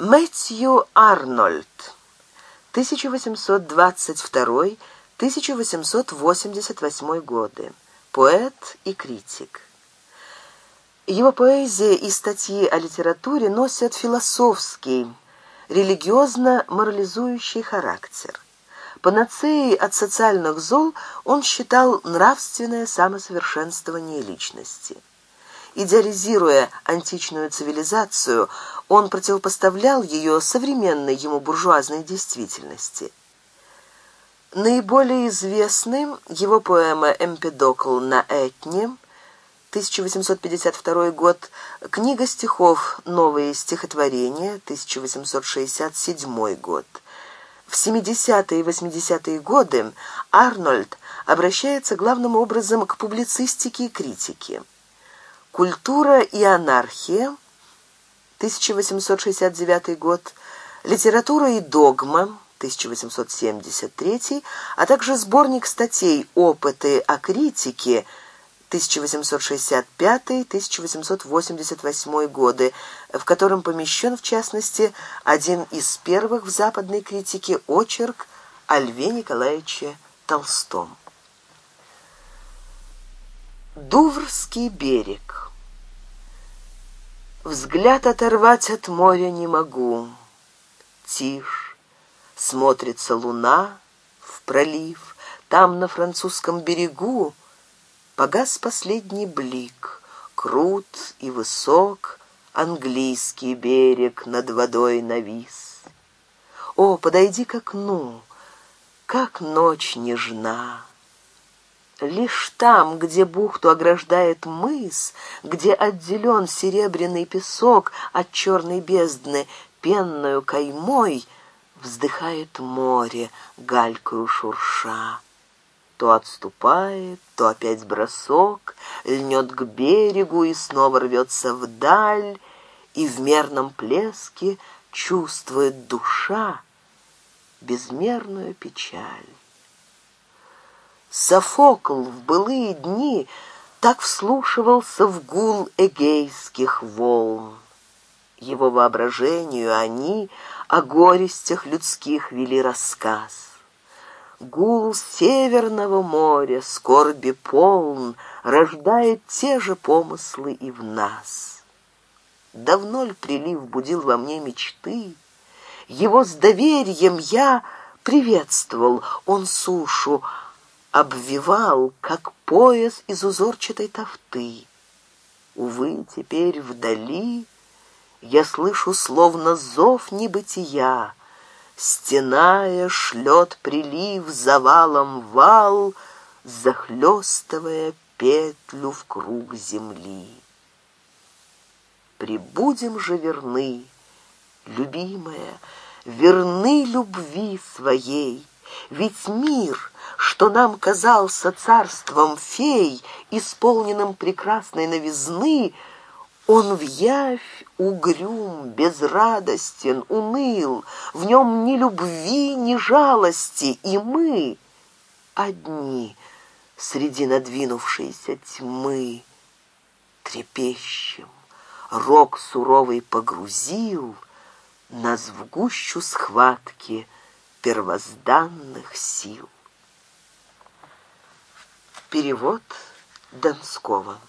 Мэтью Арнольд, 1822-1888 годы, поэт и критик. Его поэзия и статьи о литературе носят философский, религиозно-морализующий характер. Панацеей от социальных зол он считал нравственное самосовершенствование личности – идеализируя античную цивилизацию, он противопоставлял ее современной ему буржуазной действительности. Наиболее известным его поэма «Эмпедокл на Этне», 1852 год, книга стихов «Новые стихотворения», 1867 год. В 70-е и 80-е годы Арнольд обращается главным образом к публицистике и критике. «Культура и анархия», 1869 год, «Литература и догма», 1873, а также сборник статей «Опыты о критике» 1865-1888 годы, в котором помещен, в частности, один из первых в западной критике очерк о Льве Николаевиче Толстом. Дуврский берег Взгляд оторвать от моря не могу. Тишь. Смотрится луна в пролив. Там, на французском берегу, погас последний блик. Крут и высок английский берег над водой навис. О, подойди к окну, как ночь нежна! Лишь там, где бухту ограждает мыс, где отделен серебряный песок от черной бездны пенную каймой, вздыхает море, галькою шурша. То отступает, то опять бросок, льнет к берегу и снова рвется вдаль, и в мерном плеске чувствует душа безмерную печаль. Софокл в былые дни так вслушивался в гул эгейских волн. Его воображению они о горестях людских вели рассказ. Гул Северного моря, скорби полн, рождает те же помыслы и в нас. Давно ль прилив будил во мне мечты? Его с доверием я приветствовал, он сушу, обвивал, как пояс из узорчатой тофты. Увы, теперь вдали я слышу словно зов небытия, стеная шлет прилив завалом вал, захлестывая петлю в круг земли. Прибудем же верны, любимая, верны любви своей, ведь мир, что нам казался царством фей, исполненным прекрасной новизны, он в явь угрюм, безрадостен, уныл, в нем ни любви, ни жалости, и мы одни среди надвинувшейся тьмы. Трепещем. Рок суровый погрузил нас в гущу схватки — первозданных сил. Перевод Донского